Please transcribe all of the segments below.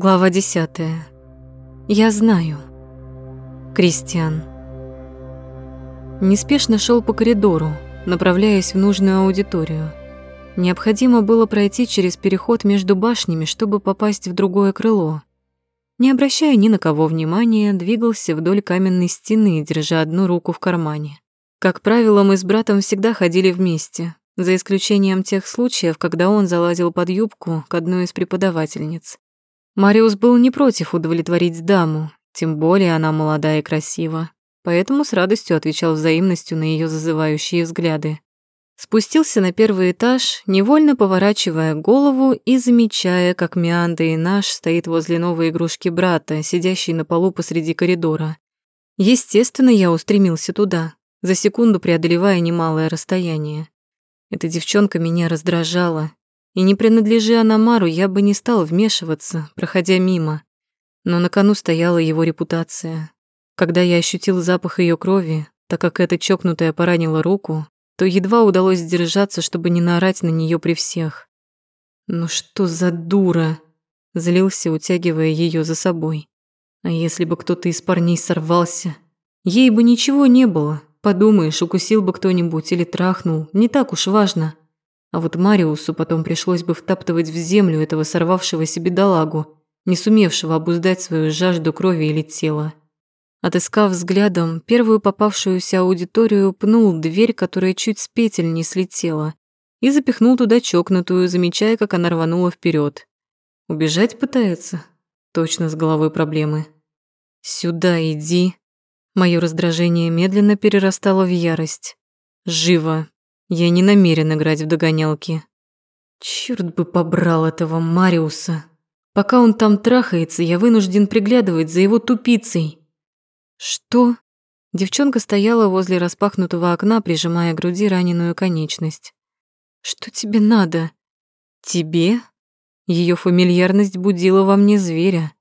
Глава 10. Я знаю. Кристиан. Неспешно шел по коридору, направляясь в нужную аудиторию. Необходимо было пройти через переход между башнями, чтобы попасть в другое крыло. Не обращая ни на кого внимания, двигался вдоль каменной стены, держа одну руку в кармане. Как правило, мы с братом всегда ходили вместе, за исключением тех случаев, когда он залазил под юбку к одной из преподавательниц. Мариус был не против удовлетворить даму, тем более она молодая и красива, поэтому с радостью отвечал взаимностью на ее зазывающие взгляды. Спустился на первый этаж, невольно поворачивая голову и замечая, как Мианда и наш стоит возле новой игрушки брата, сидящей на полу посреди коридора. Естественно, я устремился туда, за секунду преодолевая немалое расстояние. Эта девчонка меня раздражала, и не принадлежи Аномару, я бы не стал вмешиваться, проходя мимо. Но на кону стояла его репутация. Когда я ощутил запах ее крови, так как эта чокнутая поранила руку, то едва удалось сдержаться, чтобы не наорать на нее при всех. «Ну что за дура!» — злился, утягивая ее за собой. «А если бы кто-то из парней сорвался? Ей бы ничего не было. Подумаешь, укусил бы кто-нибудь или трахнул. Не так уж важно. А вот Мариусу потом пришлось бы втаптывать в землю этого сорвавшегося бедолагу, не сумевшего обуздать свою жажду крови или тела. Отыскав взглядом первую попавшуюся аудиторию, пнул дверь, которая чуть с петель не слетела, и запихнул туда чокнутую, замечая, как она рванула вперед. Убежать пытается? Точно с головой проблемы. «Сюда иди!» Мое раздражение медленно перерастало в ярость. «Живо! Я не намерен играть в догонялки. Черт бы побрал этого Мариуса. Пока он там трахается, я вынужден приглядывать за его тупицей. Что? Девчонка стояла возле распахнутого окна, прижимая к груди раненую конечность. Что тебе надо? Тебе? Ее фамильярность будила во мне зверя.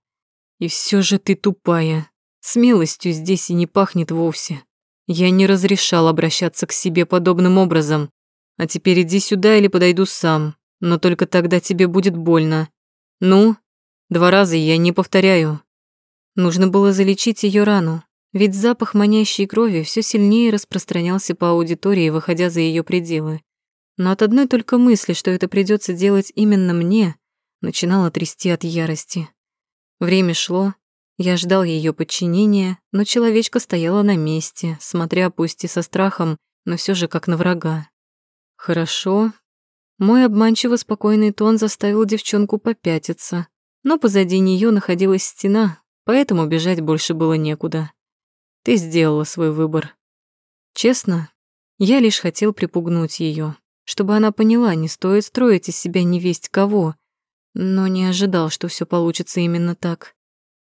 И все же ты тупая. Смелостью здесь и не пахнет вовсе. Я не разрешал обращаться к себе подобным образом. А теперь иди сюда или подойду сам. Но только тогда тебе будет больно. Ну, два раза я не повторяю. Нужно было залечить ее рану, ведь запах манящей крови все сильнее распространялся по аудитории, выходя за ее пределы. Но от одной только мысли, что это придется делать именно мне, начинало трясти от ярости. Время шло, я ждал ее подчинения, но человечка стояла на месте, смотря пусть и со страхом, но все же как на врага. Хорошо. Мой обманчиво спокойный тон заставил девчонку попятиться, но позади нее находилась стена, поэтому бежать больше было некуда. Ты сделала свой выбор. Честно, я лишь хотел припугнуть ее, чтобы она поняла, не стоит строить из себя невесть кого, но не ожидал, что все получится именно так.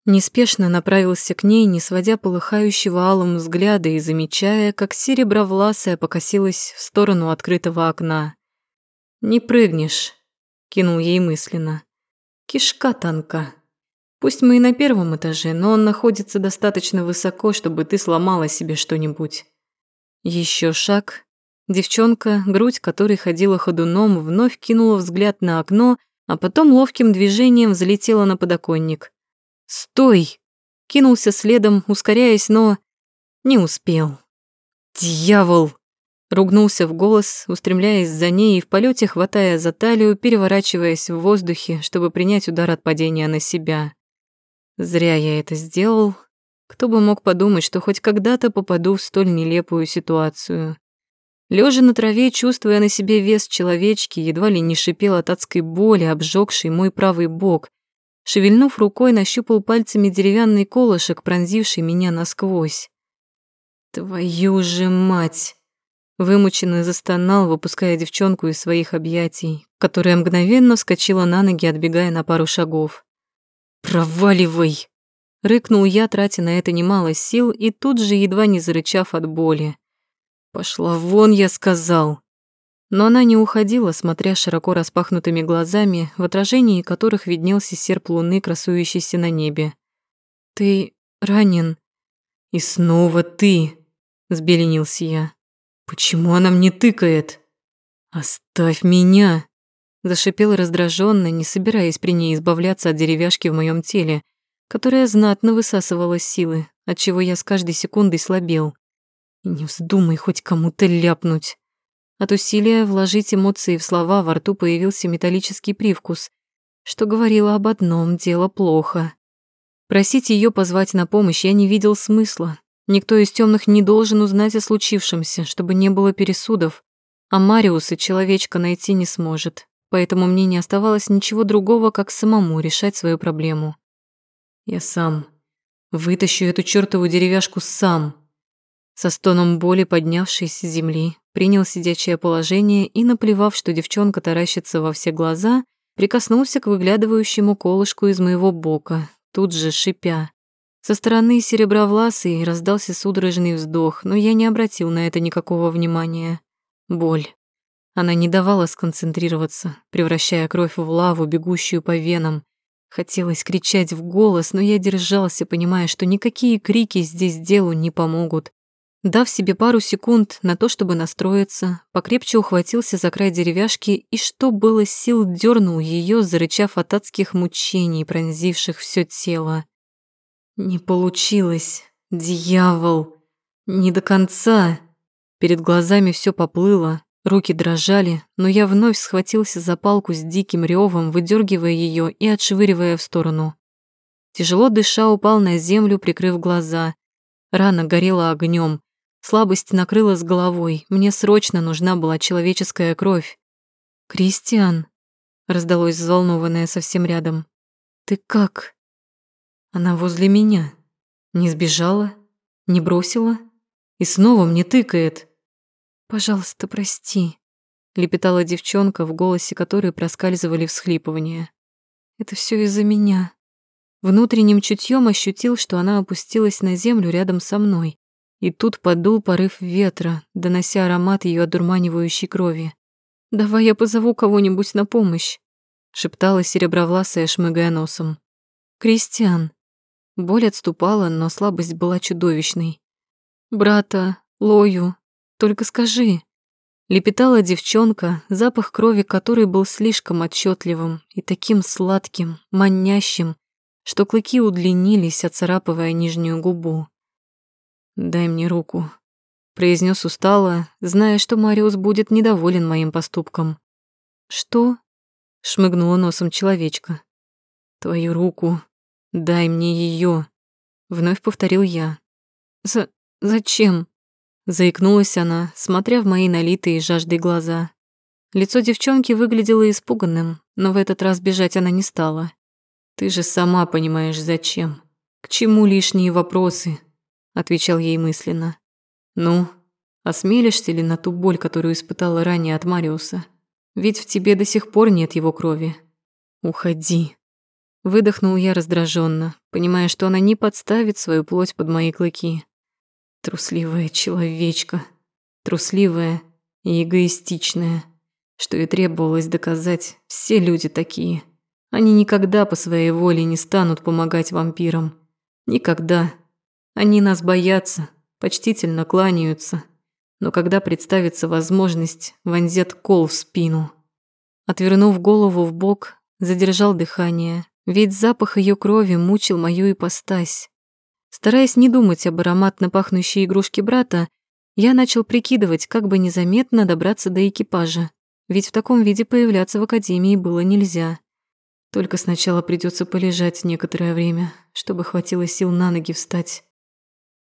Неспешно направился к ней, не сводя полыхающего алым взгляда и замечая, как серебровласая покосилась в сторону открытого окна. «Не прыгнешь», — кинул ей мысленно. «Кишка танка. Пусть мы и на первом этаже, но он находится достаточно высоко, чтобы ты сломала себе что-нибудь». Еще шаг. Девчонка, грудь которой ходила ходуном, вновь кинула взгляд на окно, а потом ловким движением взлетела на подоконник. «Стой!» Кинулся следом, ускоряясь, но не успел. «Дьявол!» Ругнулся в голос, устремляясь за ней и в полете хватая за талию, переворачиваясь в воздухе, чтобы принять удар от падения на себя. Зря я это сделал. Кто бы мог подумать, что хоть когда-то попаду в столь нелепую ситуацию. Лежа на траве, чувствуя на себе вес человечки, едва ли не шипел от адской боли, обжегший мой правый бок, Шевельнув рукой, нащупал пальцами деревянный колышек, пронзивший меня насквозь. «Твою же мать!» Вымученно застонал, выпуская девчонку из своих объятий, которая мгновенно вскочила на ноги, отбегая на пару шагов. «Проваливай!» Рыкнул я, тратя на это немало сил, и тут же, едва не зарычав от боли. «Пошла вон, я сказал!» Но она не уходила, смотря широко распахнутыми глазами, в отражении которых виднелся серп луны, красующийся на небе. «Ты ранен?» «И снова ты!» — сбеленился я. «Почему она мне тыкает?» «Оставь меня!» Зашипел раздраженно, не собираясь при ней избавляться от деревяшки в моем теле, которая знатно высасывала силы, отчего я с каждой секундой слабел. Не вздумай хоть кому-то ляпнуть. От усилия вложить эмоции в слова во рту появился металлический привкус, что говорило об одном – дело плохо. Просить ее позвать на помощь я не видел смысла. Никто из темных не должен узнать о случившемся, чтобы не было пересудов. А Мариуса человечка найти не сможет, поэтому мне не оставалось ничего другого, как самому решать свою проблему. Я сам вытащу эту чертову деревяшку сам. Со стоном боли, поднявшись с земли, принял сидячее положение и, наплевав, что девчонка таращится во все глаза, прикоснулся к выглядывающему колышку из моего бока, тут же шипя. Со стороны серебровласый раздался судорожный вздох, но я не обратил на это никакого внимания. Боль. Она не давала сконцентрироваться, превращая кровь в лаву, бегущую по венам. Хотелось кричать в голос, но я держался, понимая, что никакие крики здесь делу не помогут. Дав себе пару секунд на то, чтобы настроиться, покрепче ухватился за край деревяшки и, что было сил, дернул ее, зарычав от адских мучений, пронзивших все тело. Не получилось. Дьявол. Не до конца. Перед глазами все поплыло, руки дрожали, но я вновь схватился за палку с диким ревом, выдергивая ее и отшвыривая в сторону. Тяжело дыша упал на землю, прикрыв глаза. Рана горела огнем. Слабость накрыла с головой. Мне срочно нужна была человеческая кровь. «Кристиан», — раздалось взволнованное совсем рядом, — «ты как?» Она возле меня. Не сбежала, не бросила и снова мне тыкает. «Пожалуйста, прости», — лепетала девчонка, в голосе которой проскальзывали всхлипывания. «Это все из-за меня». Внутренним чутьем ощутил, что она опустилась на землю рядом со мной, и тут подул порыв ветра, донося аромат ее одурманивающей крови. «Давай я позову кого-нибудь на помощь», — шептала серебровласая, шмыгая носом. «Кристиан». Боль отступала, но слабость была чудовищной. «Брата, Лою, только скажи». Лепетала девчонка, запах крови которой был слишком отчетливым и таким сладким, манящим, что клыки удлинились, оцарапывая нижнюю губу. «Дай мне руку», — произнес устало, зная, что Мариус будет недоволен моим поступком. «Что?» — шмыгнула носом человечка. «Твою руку. Дай мне ее», — вновь повторил я. «За... зачем?» — заикнулась она, смотря в мои налитые жаждой глаза. Лицо девчонки выглядело испуганным, но в этот раз бежать она не стала. «Ты же сама понимаешь, зачем. К чему лишние вопросы?» Отвечал ей мысленно. Ну, осмелишься ли на ту боль, которую испытала ранее от Мариуса? Ведь в тебе до сих пор нет его крови. Уходи. Выдохнул я раздраженно, понимая, что она не подставит свою плоть под мои клыки. Трусливая человечка. Трусливая и эгоистичная. Что и требовалось доказать, все люди такие. Они никогда по своей воле не станут помогать вампирам. Никогда. Они нас боятся, почтительно кланяются, но когда представится возможность, вонзят кол в спину. Отвернув голову в бок, задержал дыхание, ведь запах ее крови мучил мою ипостась. Стараясь не думать об ароматно пахнущей игрушке брата, я начал прикидывать, как бы незаметно добраться до экипажа, ведь в таком виде появляться в академии было нельзя. Только сначала придется полежать некоторое время, чтобы хватило сил на ноги встать.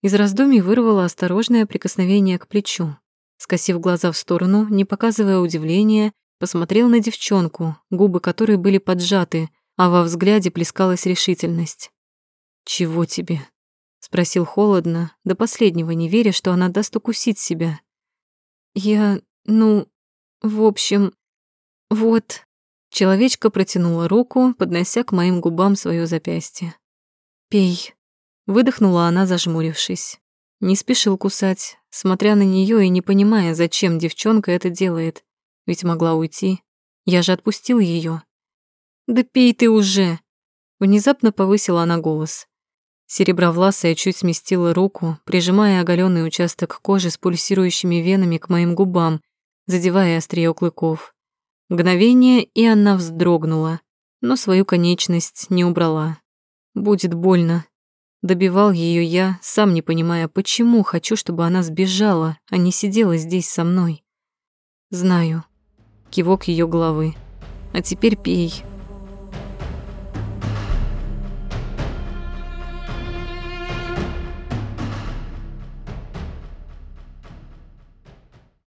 Из раздумий вырвало осторожное прикосновение к плечу. Скосив глаза в сторону, не показывая удивления, посмотрел на девчонку, губы которой были поджаты, а во взгляде плескалась решительность. «Чего тебе?» — спросил холодно, до последнего не веря, что она даст укусить себя. «Я... ну... в общем... вот...» Человечка протянула руку, поднося к моим губам свое запястье. «Пей». Выдохнула она, зажмурившись. Не спешил кусать, смотря на нее и не понимая, зачем девчонка это делает. Ведь могла уйти. Я же отпустил ее. «Да пей ты уже!» Внезапно повысила она голос. Серебровласая чуть сместила руку, прижимая оголенный участок кожи с пульсирующими венами к моим губам, задевая острие клыков. Мгновение, и она вздрогнула, но свою конечность не убрала. Будет больно. Добивал ее я, сам не понимая, почему хочу, чтобы она сбежала, а не сидела здесь со мной. Знаю. Кивок ее головы. А теперь пей.